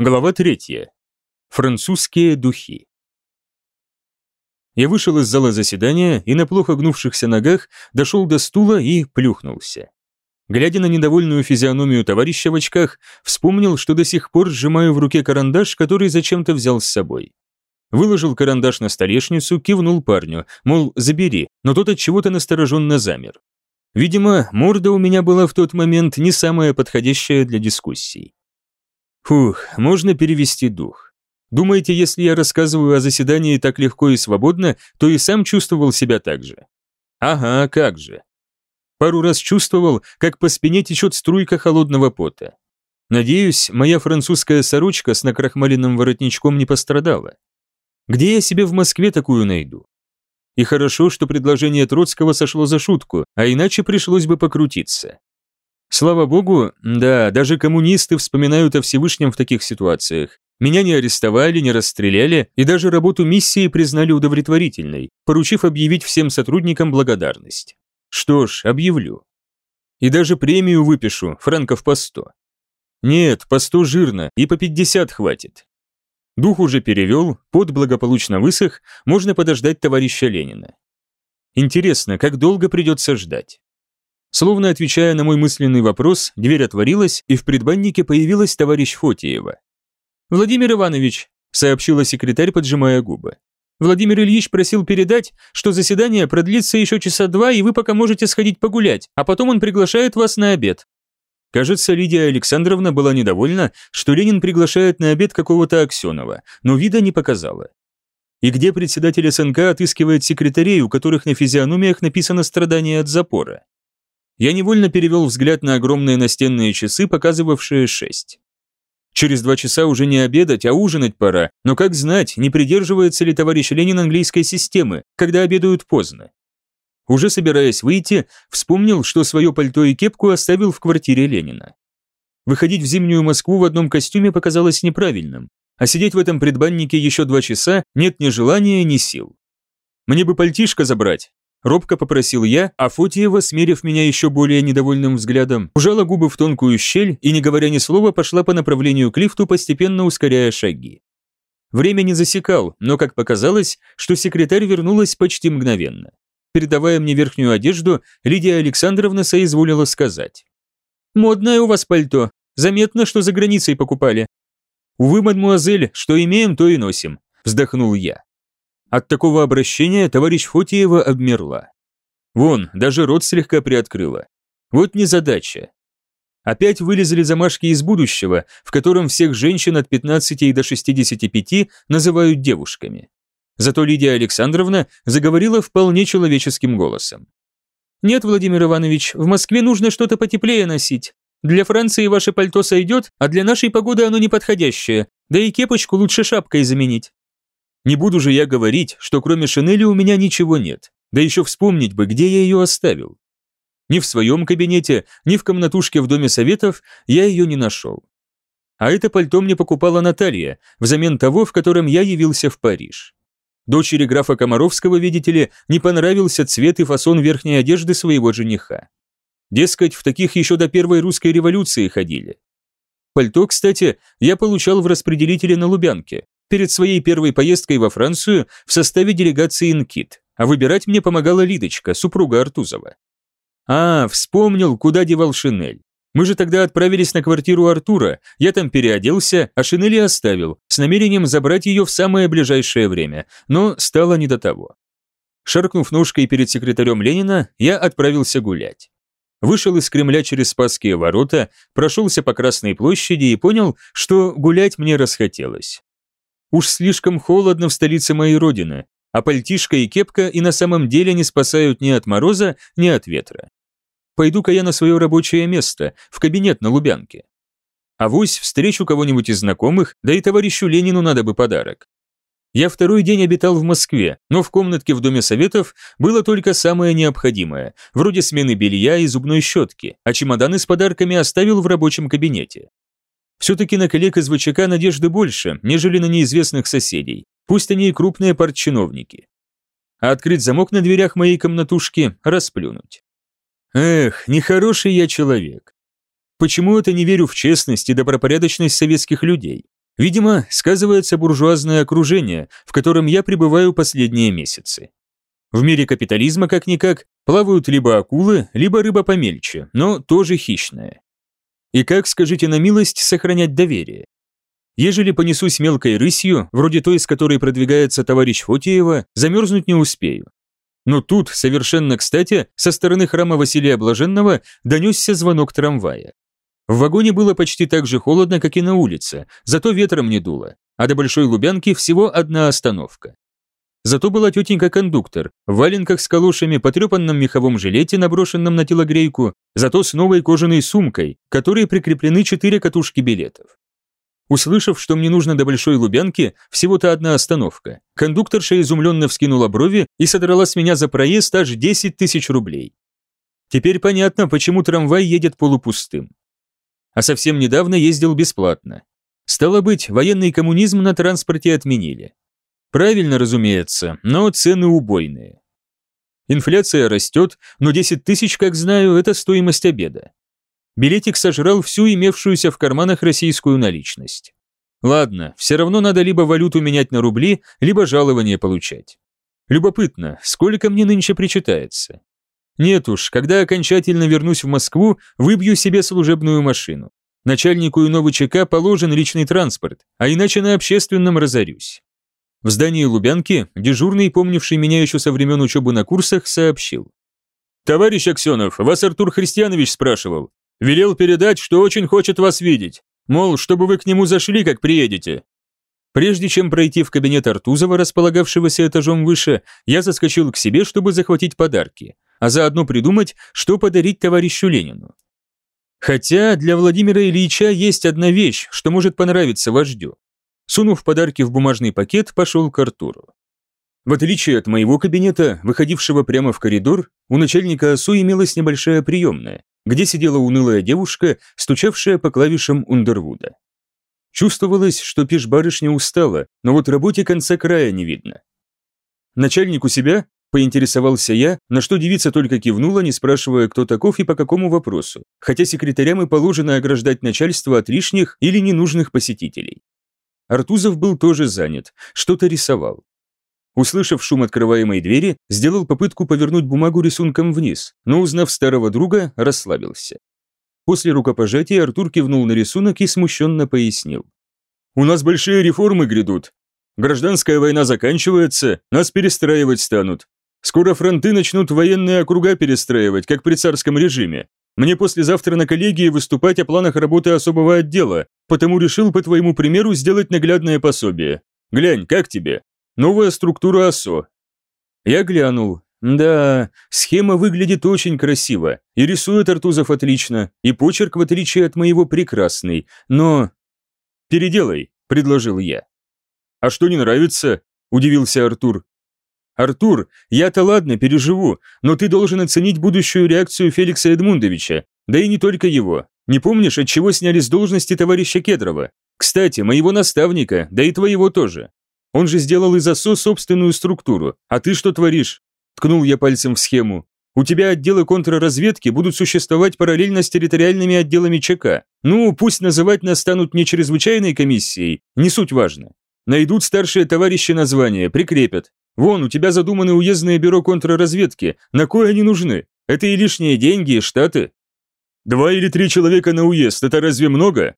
Глава третья. Французские духи. Я вышел из зала заседания и на плохо гнувшихся ногах дошел до стула и плюхнулся. Глядя на недовольную физиономию товарища в очках, вспомнил, что до сих пор сжимаю в руке карандаш, который зачем-то взял с собой. Выложил карандаш на столешницу, кивнул парню, мол, забери, но тот от чего-то настороженно замер. Видимо, морда у меня была в тот момент не самая подходящая для дискуссий. Фух, можно перевести дух. Думаете, если я рассказываю о заседании так легко и свободно, то и сам чувствовал себя так же? Ага, как же. Пару раз чувствовал, как по спине течет струйка холодного пота. Надеюсь, моя французская сорочка с накрахмаленным воротничком не пострадала. Где я себе в Москве такую найду? И хорошо, что предложение Троцкого сошло за шутку, а иначе пришлось бы покрутиться. Слава богу, да, даже коммунисты вспоминают о Всевышнем в таких ситуациях. Меня не арестовали, не расстреляли и даже работу миссии признали удовлетворительной, поручив объявить всем сотрудникам благодарность. Что ж, объявлю. И даже премию выпишу, франков по сто. Нет, по сто жирно, и по пятьдесят хватит. Дух уже перевел, пот благополучно высох, можно подождать товарища Ленина. Интересно, как долго придется ждать? Словно отвечая на мой мысленный вопрос, дверь отворилась, и в предбаннике появилась товарищ Фотиева. «Владимир Иванович», — сообщила секретарь, поджимая губы. «Владимир Ильич просил передать, что заседание продлится еще часа два, и вы пока можете сходить погулять, а потом он приглашает вас на обед». Кажется, Лидия Александровна была недовольна, что Ленин приглашает на обед какого-то Аксенова, но вида не показала. И где председатель СНК отыскивает секретарей, у которых на физиономиях написано «страдание от запора»? Я невольно перевел взгляд на огромные настенные часы, показывавшие шесть. Через два часа уже не обедать, а ужинать пора, но как знать, не придерживается ли товарищ Ленин английской системы, когда обедают поздно. Уже собираясь выйти, вспомнил, что свое пальто и кепку оставил в квартире Ленина. Выходить в зимнюю Москву в одном костюме показалось неправильным, а сидеть в этом предбаннике еще два часа нет ни желания, ни сил. Мне бы пальтишко забрать, Робко попросил я, а Фотиева, смерив меня еще более недовольным взглядом, ужала губы в тонкую щель и, не говоря ни слова, пошла по направлению к лифту, постепенно ускоряя шаги. Время не засекал, но, как показалось, что секретарь вернулась почти мгновенно. Передавая мне верхнюю одежду, Лидия Александровна соизволила сказать. «Модное у вас пальто. Заметно, что за границей покупали». «Увы, мадмуазель, что имеем, то и носим», – вздохнул я. От такого обращения товарищ Фотиева обмерла. Вон, даже рот слегка приоткрыла. Вот незадача. Опять вылезли замашки из будущего, в котором всех женщин от 15 до 65 называют девушками. Зато Лидия Александровна заговорила вполне человеческим голосом. «Нет, Владимир Иванович, в Москве нужно что-то потеплее носить. Для Франции ваше пальто сойдет, а для нашей погоды оно неподходящее, да и кепочку лучше шапкой заменить. Не буду же я говорить, что кроме шинели у меня ничего нет. Да еще вспомнить бы, где я ее оставил. Ни в своем кабинете, ни в комнатушке в Доме Советов я ее не нашел. А это пальто мне покупала Наталья, взамен того, в котором я явился в Париж. Дочери графа Комаровского, видите ли, не понравился цвет и фасон верхней одежды своего жениха. Дескать, в таких еще до первой русской революции ходили. Пальто, кстати, я получал в распределителе на Лубянке, перед своей первой поездкой во Францию в составе делегации НКИТ, а выбирать мне помогала Лидочка, супруга Артузова. А, вспомнил, куда девал шинель. Мы же тогда отправились на квартиру Артура, я там переоделся, а шинели оставил, с намерением забрать ее в самое ближайшее время, но стало не до того. Шаркнув ножкой перед секретарем Ленина, я отправился гулять. Вышел из Кремля через Спасские ворота, прошелся по Красной площади и понял, что гулять мне расхотелось. Уж слишком холодно в столице моей родины, а пальтишка и кепка и на самом деле не спасают ни от мороза, ни от ветра. Пойду-ка я на свое рабочее место, в кабинет на Лубянке. Авось встречу кого-нибудь из знакомых, да и товарищу Ленину надо бы подарок. Я второй день обитал в Москве, но в комнатке в Доме Советов было только самое необходимое, вроде смены белья и зубной щетки, а чемоданы с подарками оставил в рабочем кабинете. Все-таки на коллег из ВЧК надежды больше, нежели на неизвестных соседей, пусть они и крупные партчиновники. А открыть замок на дверях моей комнатушки – расплюнуть. Эх, нехороший я человек. Почему это не верю в честность и добропорядочность советских людей? Видимо, сказывается буржуазное окружение, в котором я пребываю последние месяцы. В мире капитализма, как-никак, плавают либо акулы, либо рыба помельче, но тоже хищная. И как, скажите на милость, сохранять доверие? Ежели понесусь мелкой рысью, вроде той, с которой продвигается товарищ Фотиева, замерзнуть не успею. Но тут, совершенно кстати, со стороны храма Василия Блаженного донесся звонок трамвая. В вагоне было почти так же холодно, как и на улице, зато ветром не дуло, а до Большой Лубянки всего одна остановка. Зато была тетенька-кондуктор, в валенках с калошами, потрепанном меховом жилете, наброшенном на телогрейку, зато с новой кожаной сумкой, которой прикреплены четыре катушки билетов. Услышав, что мне нужно до Большой Лубянки, всего-то одна остановка, кондукторша изумленно вскинула брови и содрала с меня за проезд аж 10 тысяч рублей. Теперь понятно, почему трамвай едет полупустым. А совсем недавно ездил бесплатно. Стало быть, военный коммунизм на транспорте отменили. Правильно, разумеется, но цены убойные. Инфляция растет, но 10 тысяч, как знаю, это стоимость обеда. Билетик сожрал всю имевшуюся в карманах российскую наличность. Ладно, все равно надо либо валюту менять на рубли, либо жалование получать. Любопытно, сколько мне нынче причитается? Нет уж, когда окончательно вернусь в Москву, выбью себе служебную машину. Начальнику иного ЧК положен личный транспорт, а иначе на общественном разорюсь. В здании Лубянки дежурный, помнивший меня еще со времен учебы на курсах, сообщил. «Товарищ Аксенов, вас Артур Христианович спрашивал. Велел передать, что очень хочет вас видеть. Мол, чтобы вы к нему зашли, как приедете». Прежде чем пройти в кабинет Артузова, располагавшегося этажом выше, я заскочил к себе, чтобы захватить подарки, а заодно придумать, что подарить товарищу Ленину. Хотя для Владимира Ильича есть одна вещь, что может понравиться вождю. Сунув подарки в бумажный пакет, пошел к Артуру. В отличие от моего кабинета, выходившего прямо в коридор, у начальника ОСУ имелась небольшая приемная, где сидела унылая девушка, стучавшая по клавишам Ундервуда. Чувствовалось, что пешбарышня устала, но вот работе конца края не видно. «Начальник у себя?» – поинтересовался я, на что девица только кивнула, не спрашивая, кто таков и по какому вопросу, хотя секретарям и положено ограждать начальство от лишних или ненужных посетителей. Артузов был тоже занят, что-то рисовал. Услышав шум открываемой двери, сделал попытку повернуть бумагу рисунком вниз, но, узнав старого друга, расслабился. После рукопожатия Артур кивнул на рисунок и смущенно пояснил. «У нас большие реформы грядут. Гражданская война заканчивается, нас перестраивать станут. Скоро фронты начнут военные округа перестраивать, как при царском режиме. Мне послезавтра на коллегии выступать о планах работы особого отдела, потому решил по твоему примеру сделать наглядное пособие. Глянь, как тебе? Новая структура ОСО». Я глянул. Да, схема выглядит очень красиво, и рисует Артузов отлично, и почерк, в отличие от моего, прекрасный, но... «Переделай», — предложил я. «А что не нравится?» – удивился Артур. «Артур, я-то ладно, переживу, но ты должен оценить будущую реакцию Феликса Эдмундовича, да и не только его. Не помнишь, от чего сняли с должности товарища Кедрова? Кстати, моего наставника, да и твоего тоже. Он же сделал из ОСО собственную структуру, а ты что творишь?» Ткнул я пальцем в схему. «У тебя отделы контрразведки будут существовать параллельно с территориальными отделами ЧК. Ну, пусть называть нас станут не чрезвычайной комиссией, не суть важно. Найдут старшие товарищи названия, прикрепят. Вон, у тебя задуманы уездное бюро контрразведки. На кое они нужны? Это и лишние деньги, и штаты. Два или три человека на уезд, это разве много?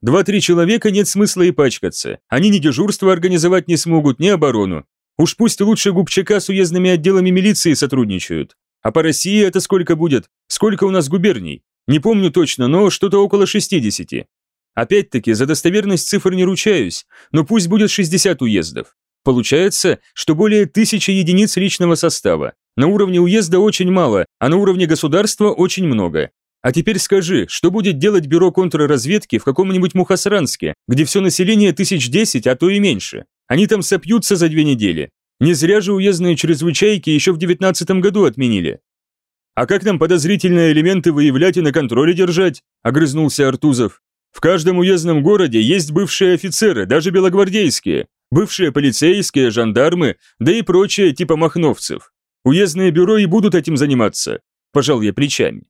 Два-три человека нет смысла и пачкаться. Они ни дежурство организовать не смогут, ни оборону. Уж пусть лучше губчака с уездными отделами милиции сотрудничают. А по России это сколько будет? Сколько у нас губерний? Не помню точно, но что-то около 60. Опять-таки, за достоверность цифр не ручаюсь, но пусть будет 60 уездов. Получается, что более тысячи единиц личного состава. На уровне уезда очень мало, а на уровне государства очень много. А теперь скажи, что будет делать бюро контрразведки в каком-нибудь Мухасранске, где все население тысяч десять, а то и меньше? Они там сопьются за две недели. Не зря же уездные чрезвычайки еще в девятнадцатом году отменили. «А как нам подозрительные элементы выявлять и на контроле держать?» – огрызнулся Артузов. «В каждом уездном городе есть бывшие офицеры, даже белогвардейские бывшие полицейские, жандармы, да и прочие типа махновцев. Уездные бюро и будут этим заниматься, пожал я плечами.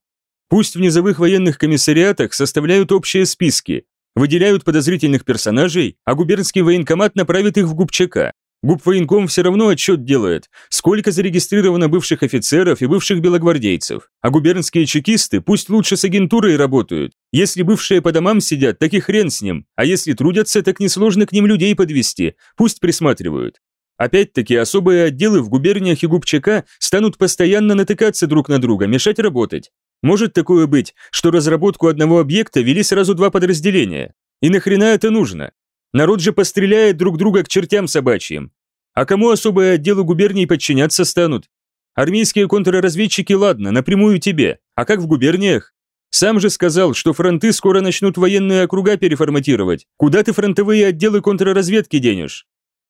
Пусть в низовых военных комиссариатах составляют общие списки. выделяют подозрительных персонажей, а губернский военкомат направит их в губчака. Губвоенком все равно отчет делает, сколько зарегистрировано бывших офицеров и бывших белогвардейцев, а губернские чекисты пусть лучше с агентурой работают. Если бывшие по домам сидят, так и хрен с ним, а если трудятся, так несложно к ним людей подвести, пусть присматривают. Опять-таки, особые отделы в губерниях и губчака станут постоянно натыкаться друг на друга, мешать работать. Может такое быть, что разработку одного объекта вели сразу два подразделения? И нахрена это нужно? Народ же постреляет друг друга к чертям собачьим. А кому особые отделы губерний подчиняться станут? Армейские контрразведчики, ладно, напрямую тебе. А как в губерниях? Сам же сказал, что фронты скоро начнут военные округа переформатировать. Куда ты фронтовые отделы контрразведки денешь?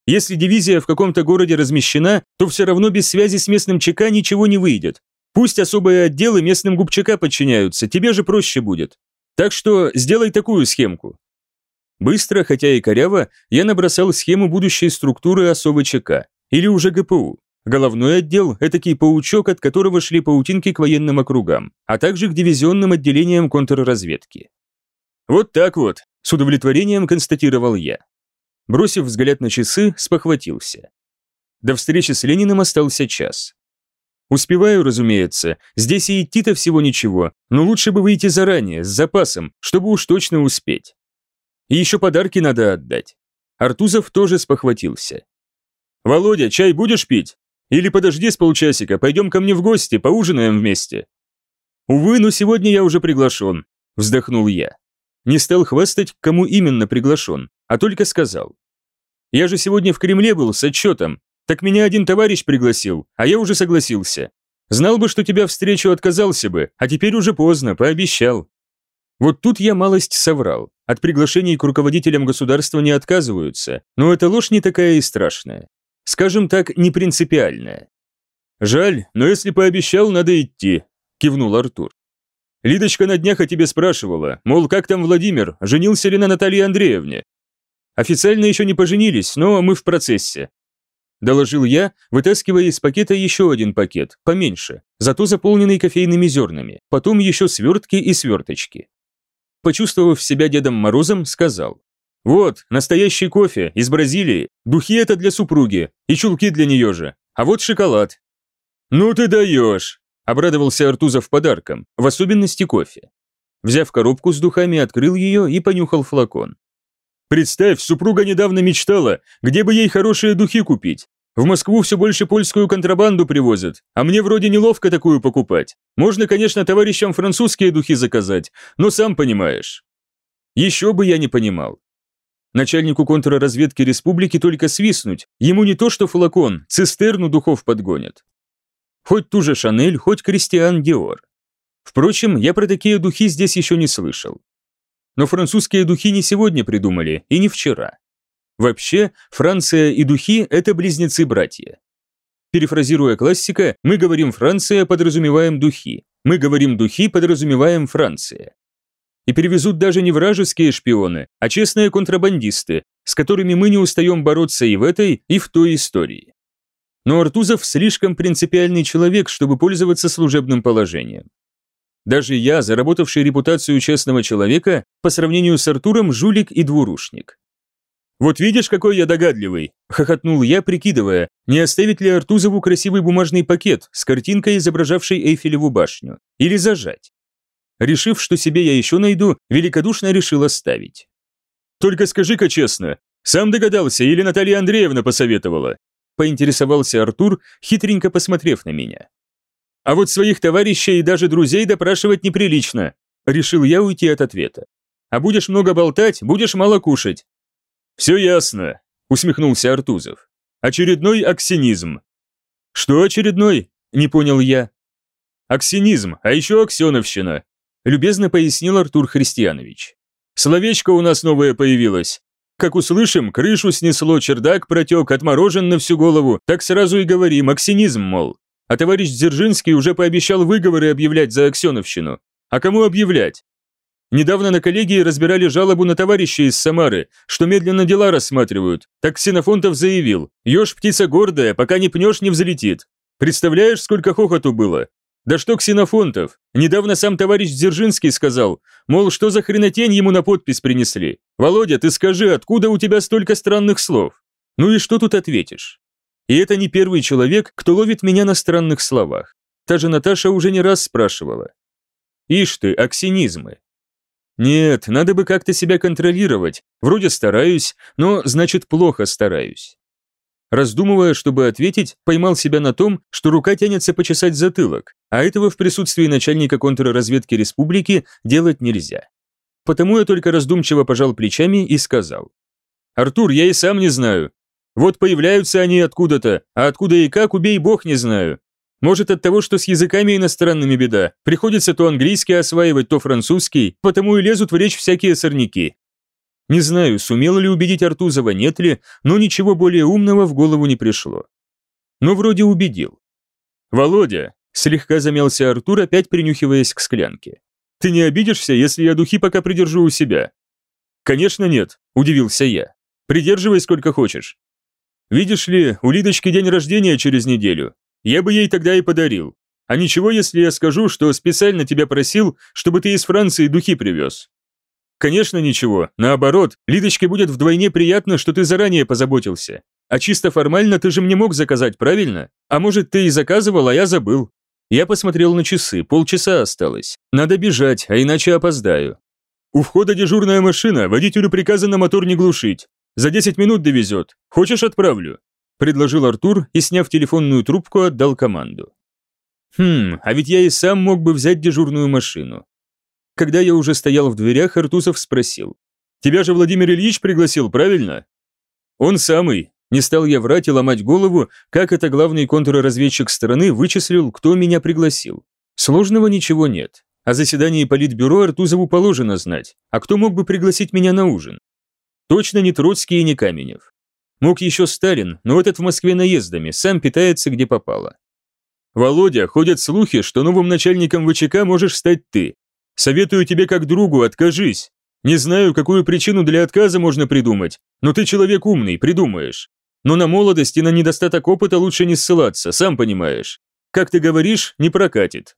Если дивизия в каком-то городе размещена, то все равно без связи с местным ЧК ничего не выйдет. Пусть особые отделы местным губчака подчиняются, тебе же проще будет. Так что сделай такую схемку. Быстро, хотя и коряво, я набросал схему будущей структуры особо ЧК, или уже ГПУ. Головной отдел – этакий паучок, от которого шли паутинки к военным округам, а также к дивизионным отделениям контрразведки. Вот так вот, с удовлетворением констатировал я. Бросив взгляд на часы, спохватился. До встречи с Лениным остался час. Успеваю, разумеется, здесь и идти-то всего ничего, но лучше бы выйти заранее, с запасом, чтобы уж точно успеть. И еще подарки надо отдать. Артузов тоже спохватился. «Володя, чай будешь пить? Или подожди с полчасика, пойдем ко мне в гости, поужинаем вместе». «Увы, но сегодня я уже приглашен», – вздохнул я. Не стал хвастать, кому именно приглашен, а только сказал. «Я же сегодня в Кремле был с отчетом, так меня один товарищ пригласил, а я уже согласился. Знал бы, что тебя встречу отказался бы, а теперь уже поздно, пообещал». Вот тут я малость соврал. От приглашений к руководителям государства не отказываются, но эта ложь не такая и страшная. Скажем так, не принципиальная. «Жаль, но если пообещал, надо идти», – кивнул Артур. «Лидочка на днях о тебе спрашивала, мол, как там Владимир, женился ли на Наталье Андреевне?» «Официально еще не поженились, но мы в процессе», – доложил я, вытаскивая из пакета еще один пакет, поменьше, зато заполненный кофейными зернами, потом еще свертки и сверточки почувствовав себя Дедом Морозом, сказал. «Вот, настоящий кофе, из Бразилии, духи это для супруги, и чулки для нее же, а вот шоколад». «Ну ты даешь!» – обрадовался Артузов подарком, в особенности кофе. Взяв коробку с духами, открыл ее и понюхал флакон. «Представь, супруга недавно мечтала, где бы ей хорошие духи купить, в Москву все больше польскую контрабанду привозят, а мне вроде неловко такую покупать. Можно, конечно, товарищам французские духи заказать, но сам понимаешь. Еще бы я не понимал. Начальнику контрразведки республики только свистнуть, ему не то что флакон, цистерну духов подгонят. Хоть ту же Шанель, хоть Кристиан Диор. Впрочем, я про такие духи здесь еще не слышал. Но французские духи не сегодня придумали, и не вчера. Вообще, Франция и духи – это близнецы-братья. Перефразируя классика, мы говорим Франция, подразумеваем духи. Мы говорим духи, подразумеваем Франция. И перевезут даже не вражеские шпионы, а честные контрабандисты, с которыми мы не устаем бороться и в этой, и в той истории. Но Артузов слишком принципиальный человек, чтобы пользоваться служебным положением. Даже я, заработавший репутацию честного человека, по сравнению с Артуром жулик и двурушник. «Вот видишь, какой я догадливый!» – хохотнул я, прикидывая, не оставить ли Артузову красивый бумажный пакет с картинкой, изображавшей Эйфелеву башню, или зажать. Решив, что себе я еще найду, великодушно решил оставить. «Только скажи-ка честно, сам догадался или Наталья Андреевна посоветовала?» – поинтересовался Артур, хитренько посмотрев на меня. «А вот своих товарищей и даже друзей допрашивать неприлично», – решил я уйти от ответа. «А будешь много болтать, будешь мало кушать, «Все ясно», — усмехнулся Артузов. «Очередной аксинизм». «Что очередной?» — не понял я. «Аксинизм, а еще аксеновщина», — любезно пояснил Артур Христианович. «Словечко у нас новое появилось. Как услышим, крышу снесло, чердак протек, отморожен на всю голову, так сразу и говорим, аксинизм, мол. А товарищ Дзержинский уже пообещал выговоры объявлять за аксеновщину. А кому объявлять? Недавно на коллегии разбирали жалобу на товарища из Самары, что медленно дела рассматривают. Так Ксенофонтов заявил, «Ешь птица гордая, пока не пнешь, не взлетит». Представляешь, сколько хохоту было? Да что ксенофонтов? Недавно сам товарищ Дзержинский сказал, мол, что за хренотень ему на подпись принесли. Володя, ты скажи, откуда у тебя столько странных слов? Ну и что тут ответишь? И это не первый человек, кто ловит меня на странных словах. Та же Наташа уже не раз спрашивала. Ишь ты, аксинизмы. Нет, надо бы как-то себя контролировать. Вроде стараюсь, но значит плохо стараюсь. Раздумывая, чтобы ответить, поймал себя на том, что рука тянется почесать затылок, а этого в присутствии начальника контрразведки республики делать нельзя. Потому я только раздумчиво пожал плечами и сказал. «Артур, я и сам не знаю. Вот появляются они откуда-то, а откуда и как, убей бог, не знаю. Может от того, что с языками иностранными беда, приходится то английский осваивать, то французский, потому и лезут в речь всякие сорняки. Не знаю, сумел ли убедить Артузова, нет ли, но ничего более умного в голову не пришло. Но вроде убедил. «Володя», — слегка замялся Артур, опять принюхиваясь к склянке. «Ты не обидишься, если я духи пока придержу у себя?» «Конечно нет», — удивился я. «Придерживай сколько хочешь». «Видишь ли, у Лидочки день рождения через неделю. Я бы ей тогда и подарил. А ничего, если я скажу, что специально тебя просил, чтобы ты из Франции духи привез?» Конечно, ничего. Наоборот, Лидочке будет вдвойне приятно, что ты заранее позаботился. А чисто формально ты же мне мог заказать, правильно? А может, ты и заказывал, а я забыл. Я посмотрел на часы, полчаса осталось. Надо бежать, а иначе опоздаю. У входа дежурная машина, водителю приказано мотор не глушить. За 10 минут довезет. Хочешь, отправлю?» Предложил Артур и, сняв телефонную трубку, отдал команду. Хм, а ведь я и сам мог бы взять дежурную машину. Когда я уже стоял в дверях, Артусов спросил. «Тебя же Владимир Ильич пригласил, правильно?» «Он самый». Не стал я врать и ломать голову, как это главный контрразведчик страны вычислил, кто меня пригласил. Сложного ничего нет. О заседании политбюро Артузову положено знать. А кто мог бы пригласить меня на ужин? Точно не Троцкий и не Каменев. Мог еще Сталин, но этот в Москве наездами, сам питается где попало. Володя, ходят слухи, что новым начальником ВЧК можешь стать ты, Советую тебе как другу, откажись. Не знаю, какую причину для отказа можно придумать, но ты человек умный, придумаешь. Но на молодость и на недостаток опыта лучше не ссылаться, сам понимаешь. Как ты говоришь, не прокатит.